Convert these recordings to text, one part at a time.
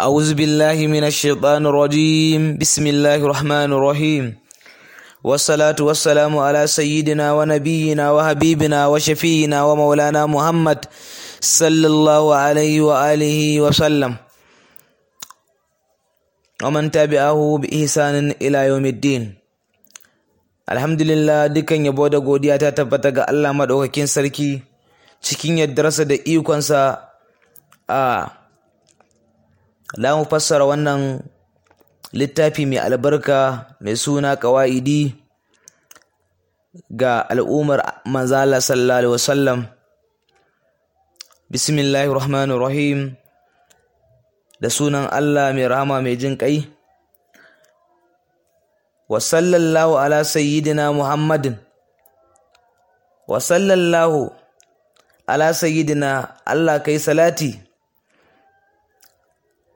أعوذ بالله من الشيطان الرجيم بسم الله الرحمن الرحيم والصلاة والسلام على سيدنا ونبينا وحبيبنا وشفينا ومولانا محمد صلى الله عليه وآله وسلم ومن تبعه بإحسان إلى يوم الدين Alhamdulillah dukan yabo da godiya ta tabbata ga Allah maɗaukakin sarki cikin yardarsa da ikonsa a za mu fassara wannan littafi mai albarka mai suna ƙawa'idi ga al'ummar manzala sallallahu alaihi wasallam. Bismillahir rahmanir rahim. Da sunan Allah mai rahama mai jin ƙai. Wa sallallahu ala sayyidina muhammadin. Wa sallallahu ala sayyidina Allah kai salati.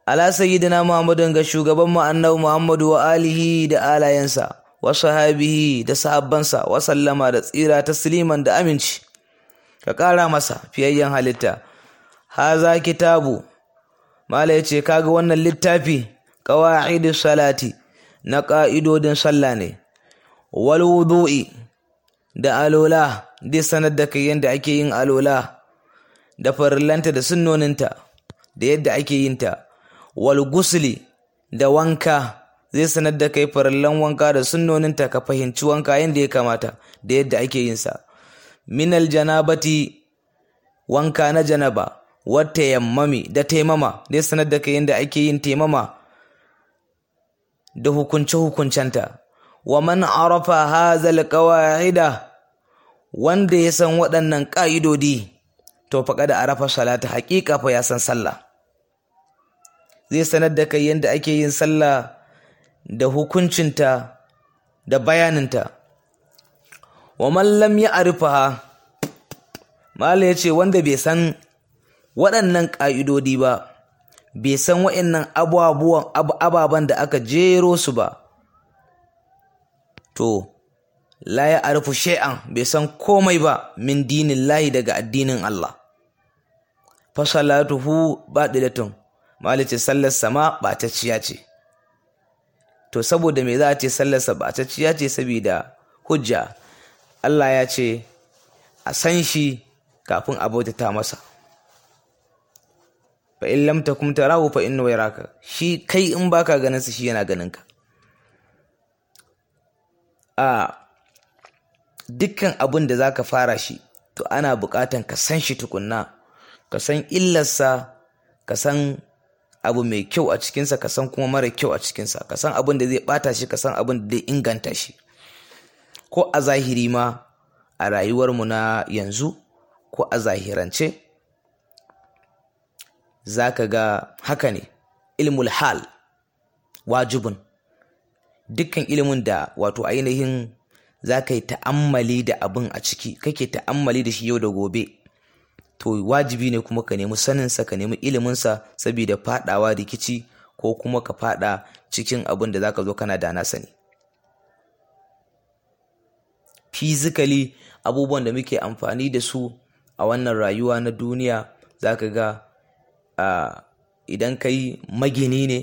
Ala sayyidina muhammadin ga shugaban mu annabi muhammadu wa alihi da alayensa wa sahabihi da sahabbansa wa sallama da tsira tasliman da aminci. Ka ƙara masa fiyayyen halitta. Haza kitabu. Mala ya ce kaga wannan littafi qawaidus salati na ƙa'idodin sallah ne. Wal wudu'i da alola dai sanar da kai yadda ake yin alola da farillanta da sunnoninta da yadda ake yin ta. Wal gusli da wanka. Zai sanar da kai farillan wanka da sunnoninta ka fahimci wanka yadda ya kamata da yadda ake yin sa. Minal janabati wanka na janaba wata yammami da taimama. Zai sanar da kai yadda ake yin taimama da hukunce-hukuncenta. Wa man arafa hazal qawaida wanda ya san waɗannan ƙa'idodi to faƙa da arafa salata. Haƙiƙa fa ya san sallah. Zai sanar da kai yadda ake yin sallah da hukuncinta da bayaninta. Wa man lam ya'rifaha mala ya ce wanda bai san waɗannan ƙa'idodi ba bai san waɗannan abubuwan ababen da aka jero su ba to la ya arfu shay'an bai san komai ba min dinin lahi daga addinin Allah. Fa salatuhu batilatun. Malice sallar sama ɓatacciya ce. To saboda me za a ce sallarsa ɓatacciya ce? Saboda hujja. Allah ya ce a san shi kafin a bautata masa. Fa in lam takum tarahu fa innahu yaraka. Shi kai in baka ganin shi yana ganin ka. A dukkan abin da zaka fara shi to ana buƙatan ka san shi tukunna. Ka san illarsa ka san abu mai kyau a cikinsa ka san kuma mara kyau a cikinsa. Ka san abin da zai bata shi ka san abin da zai inganta shi. Ko a zahiri ma a rayuwarmu na yanzu ko a zahirance za ka ga haka ne. Ilmul hal wajibin dukkan ilimin da wato ainihin za ka yi ta'ammali da abin a ciki kake ta'ammali da shi yau da gobe. To wajibi ne kuma ka nemi saninsa ka nemi iliminsa saboda fadawa rikici ko kuma ka fada cikin abin da za ka zo kana da na sani. Physically abubuwan da muke amfani da su a wannan rayuwa na duniya za ka ga idan kai magini ne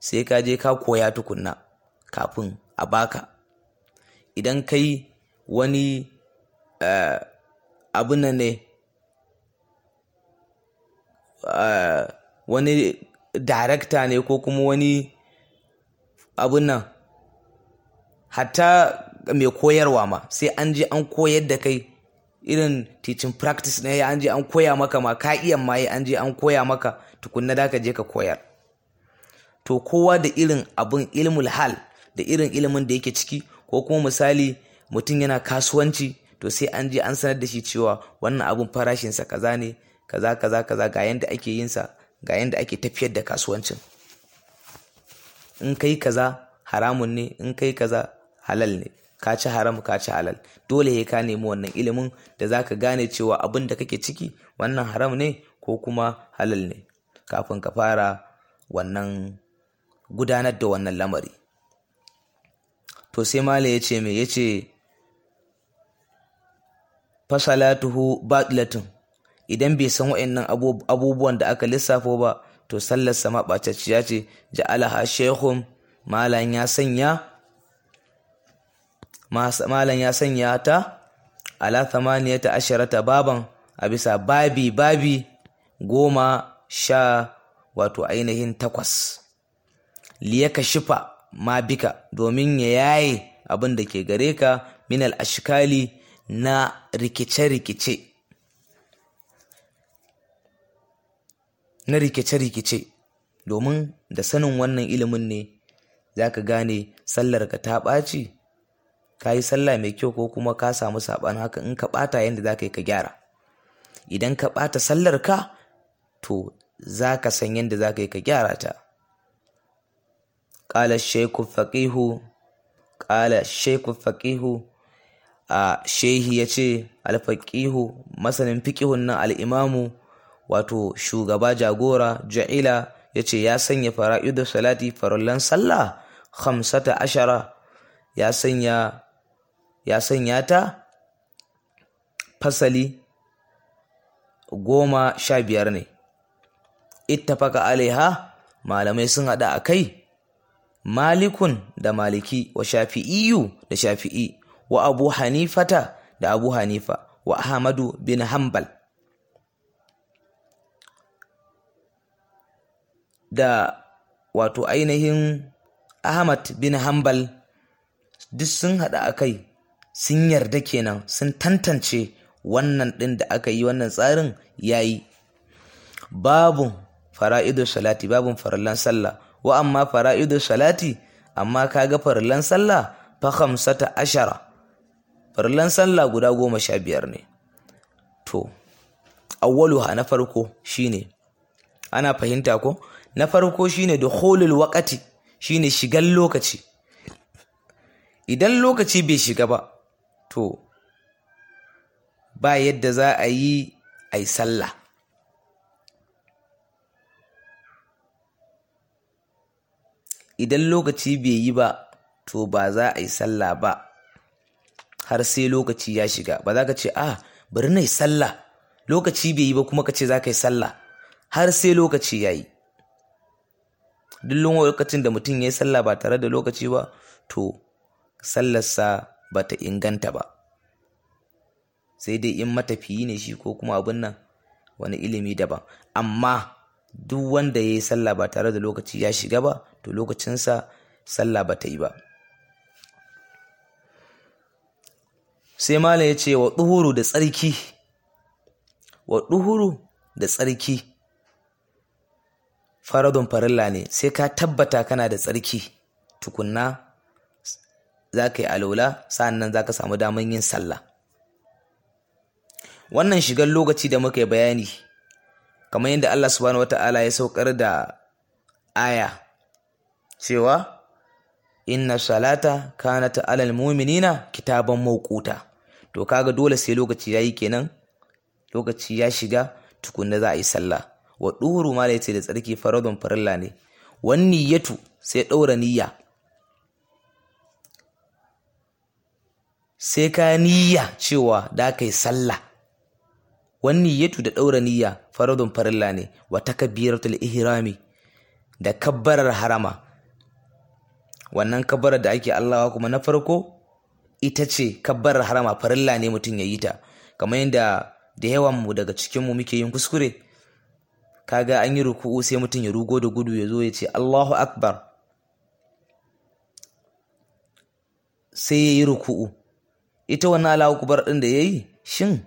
sai ka je ka koya tukunna kafin a baka idan kai wani uh, ne wani darakta ne ko kuma wani abin nan. Hatta mai koyarwa ma sai an je an koyar da kai. Irin teaching practice ne ya an je an koya maka ma ka iya ma an je an koya maka tukunna da ka je ka koyar. To kowa da irin abin ilmul hal da irin ilimin da yake ciki ko kuma misali mutum yana kasuwanci to sai an je an sanar da shi cewa wannan abin farashinsa kaza ne kaza kaza kaza ga yanda ake yin sa ga yanda ake tafiyar da kasuwancin. In kai kaza haramun ne in kai kaza halal ne. Ka ci haram ka ci halal. Dole ya ka nemi wannan ilimin da za ka gane cewa abin da kake ciki wannan haram ne ko kuma halal ne kafin ka fara wannan gudanar da wannan lamari. To sai mala ya ce me? Ya ce fasalatuhu batilatun. Idan bai san wa'annan abubuwan da aka lissafo ba to sallar sama ɓatacciya ce. Ja'alaha shehun malan ya sanya malan ya sanya ta ala thamaniyata asharata baban a bisa babi babi goma sha wato ainihin takwas. Liyaka shifa ma bika domin ya yaye abin da ke gare ka minal ashkali na rikice-rikice. Na rikice-rikice. Domin da sanin wannan ilimin ne za ka gane sallarka ta ɓaci ka yi sallah mai kyau ko kuma ka samu saɓan haka in ka ɓata yadda za ka yi ka gyara. Idan ka ɓata sallarka to za ka san yadda za ka yi ka gyara ta. Ƙala sheku faƙihu ƙala sheku faƙihu a shehi ya ce alfaƙihu masanin fiƙihun nan al'imamu wato shugaba jagora ja'ila ya ce ya sanya fara'idu salati farallan sallah hamsata ashara. Ya sanya ya sanya ta fasali goma sha biyar ne. Ittafaka alaiha malamai sun haɗa a kai malikun da maliki wa shafi'iyu da shafi'i wa abu hanifata da abu hanifa wa ahmadu bin hanbal. Da wato ainihin ahmad bin hanbal duk sun haɗa a kai sun yarda kenan sun tantance wannan ɗin da aka yi wannan tsarin ya yi. Babun fara'idu salati babun farallan sallah. Wa amma fara'idu salati amma kaga farallan sallah fa khamsata ashara. Farallan sallah guda goma sha biyar ne. To awwaluha na farko shine ana fahimta ko? Na farko shine dukhulul waqati shine shigan lokaci. Idan lokaci bai shiga ba to ba yadda za a yi a yi sallah. Idan lokaci bai yi ba to ba za a yi sallah ba har sai lokaci ya shiga. Ba za ka ce ah bari na yi sallah. Lokaci bai yi ba kuma ka ce za ka yi sallah har sai lokaci ya yi. Duk lokacin da mutum ya yi sallah ba tare da lokaci ba to sallarsa ba ta inganta ba. Sai dai in matafiyi ne shi ko kuma abin nan wani ilimi daban. Amma duk wanda ya yi sallah ba tare da lokaci ya shiga ba to lokacinsa sallah ba ta yi ba. Sai malam ya ce wa ɗuhuru da tsarki. Wa ɗuhuru da tsarki. Faradun farilla ne sai ka tabbata kana da tsarki. Tukunna za ka yi alola sa'an nan za ka samu daman yin sallah. Wannan shigar lokaci da muka yi bayani kamar yadda Allah subhanahu wata'ala ya saukar da aya cewa inna salata kanat alal mu'minina kitaban mawquta. To kaga dole sai lokaci yayi kenan lokaci ya shiga tukunna za a yi sallah. Wa duhuru ma ya ce da tsarki faradun farilla ne. Wan niyyatu sai daura niyya. Sai ka niyya cewa da kai sallah. Wan niyyatu da daura niyya faradun farilla ne. Wa takbiratul ihrami da kabbarar harama. Wannan kabbarar da ake Allawa kuma na farko ita ce kabbarar harama farilla ne mutum ya yi ta. Kamar yadda da yawan mu daga cikin mu muke yin kuskure kaga an yi ruku'u sai mutum ya rugo da gudu ya zo ya ce Allahu akbar. Sai ya yi ruku'u. Ita wannan Allahu akbar din da yayi shin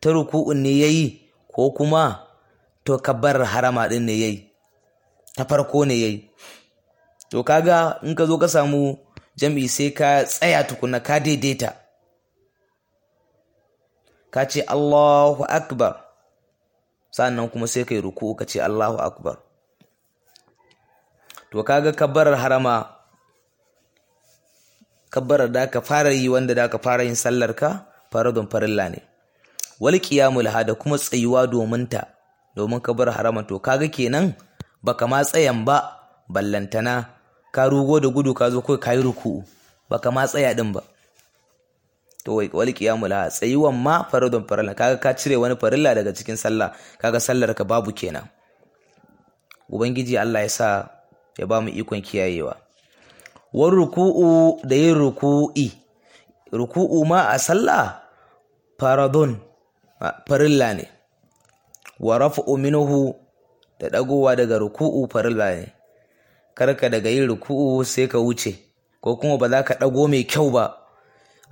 ta ruku'un ne yayi ko kuma to kabbarar harama din ne yayi ta farko ne yayi to kaga in ka zo ka samu jam'i sai ka tsaya tukuna ka daidaita. Ka ce Allahu akbar. Sannan kuma sai kai ruku ka ce Allahu akbar. To kaga kabbarar harama kabbarar da ka fara yi wanda da ka fara yin sallar ka faradun farilla ne. Wal qiyamul hada kuma tsayuwa domin ta domin kabbar harama. To kaga kenan baka ma tsayan ba ballantana ka rugo da gudu ka zo kai kayi ruku'u. Baka ma tsaya din ba. To wai wal qiyamul ha tsayuwan ma faradun farilla. Kaga ka cire wani farilla daga cikin sallah kaga sallar ka babu kenan. Ubangiji Allah ya sa ya ba mu ikon kiyayewa. War ruku'u da yin ruku'i. Ruku'u ma a sallah faradun farilla ne. Wa raf'u minhu da dagowa daga ruku'u farilla ne. Karka daga yin ruku'u sai ka wuce ko kuma ba za ka dago mai kyau ba.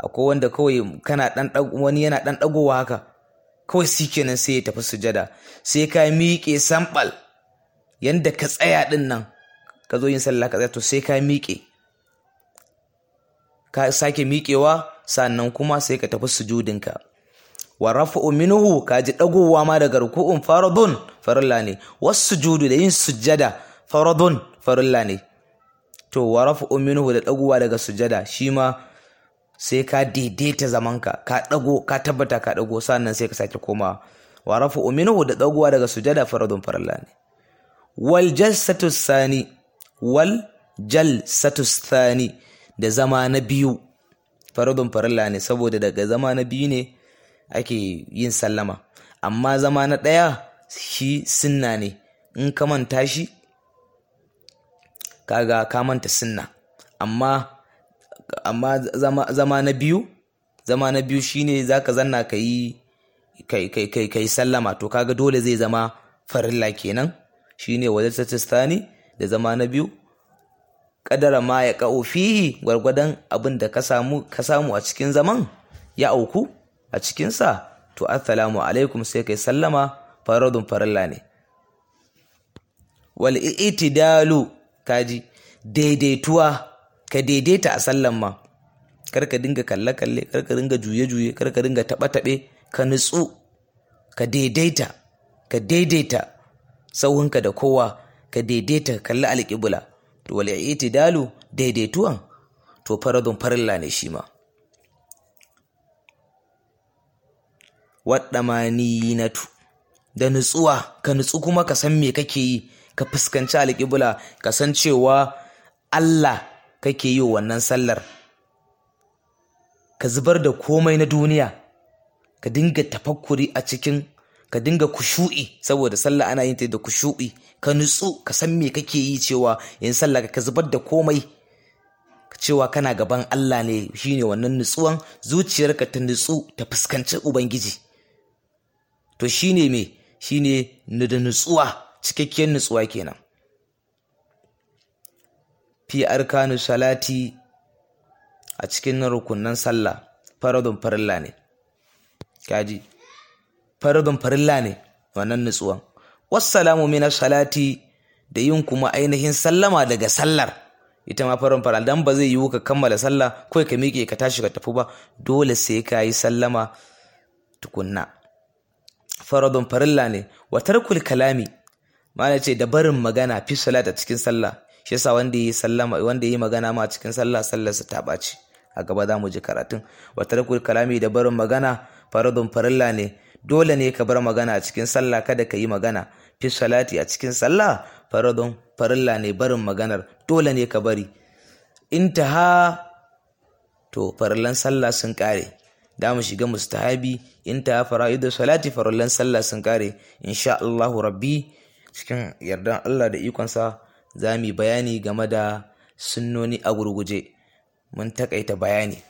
Akwai wanda kawai kana dan wani yana dan dagowa haka. Kawai shi kenan sai ya tafi sujada. Sai ka miƙe sambal. Yanda ka tsaya ɗin nan ka zo yin sallah ka tsaya to sai ka miƙe. Ka sake miƙewa sannan kuma sai ka tafi sujudinka. Wa rafa'u minhu ka ji dagowa ma daga ruku'un faradun farilla ne. Wasu sujudu da yin sujada faradun farilla ne. To wa rafa'u minhu da dagowa daga sujada shi ma sai ka daidaita zamanka ka dago ka tabbata ka dago sannan sai ka sake komawa wa rafa'u minhu da dagowa daga sujada faradun farilla ne. Wal jalsatu sani wal jalsatu sani da zama na biyu faradun farilla ne saboda daga zama na biyu ne ake yin sallama. Amma zama na ɗaya shi sunna ne. In ka manta shi kaga ka manta sunna. Amma amma zama, na biyu zama na biyu shine zaka zanna ka yi kai sallama. To kaga dole zai zama farilla kenan. Shine wajen da zama na biyu. Kadara ma ya ka'o fihi gwargwadon abin da ka samu ka samu a cikin zaman ya auku a cikinsa. To assalamu alaikum sai kai sallama. Faradun farilla ne. Wal itidalu kaji daidaituwa. Ka daidaita a sallan ma. Kar ka dinga kalle kalle kar ka dinga juye juye kar ka dinga taba tabe ka nutsu ka daidaita ka daidaita sauhunka da kowa ka daidaita kalli alƙibla. To wal itidalu daidaituwan to faradun farilla ne shi ma. Waɗamaninatu da nutsuwa ka nutsu kuma ka san me kake yi ka fuskanci alƙibla ka san cewa Allah kake yi wannan sallar? Ka zubar da komai na duniya ka dinga tafakkuri a cikin ka dinga kushu'i saboda sallah ana yin ta da kushu'i. Ka nutsu ka san me kake yi cewa in sallah ka zubar da komai. Cewa kana gaban Allah ne shine wannan nutsuwan zuciyarka ta nutsu ta fuskanci ubangiji. To shine me? Shine nutsuwa cikakkiyar nutsuwa kenan. Fi arkanu salati a cikin rukunan sallah faradun farilla ne. Kaji? Faradun farilla ne wannan nutsuwan. Wassalamu min salati da yin kuma ainihin sallama daga sallar. Ita ma farin fara dan ba zai yiwu ka kammala sallah kawai ka miƙe ka tashi ka tafi ba dole sai ka yi sallama tukunna. Faradun farilla ne. Wa tarkul kalami mana ce da barin magana fi salat a cikin sallah shi yasa wanda yi sallama wanda yi magana ma cikin sallah sallarsa ta ɓaci. A gaba za mu ji karatun. Wa tarkul kalami da barin magana faradun farilla ne. Dole ne ka bar magana a cikin sallah kada ka yi magana. Fi salati a cikin sallah faradun farilla ne barin maganar. Dole ne ka bari. Intaha to farillan sallah sun kare da mu shiga mustahabi. Intaha fara'idu salati farillan sallah sun kare insha Allahu rabbi cikin yardan Allah da ikonsa za mu yi bayani game da sunnoni a gurguje. Mun takaita bayani.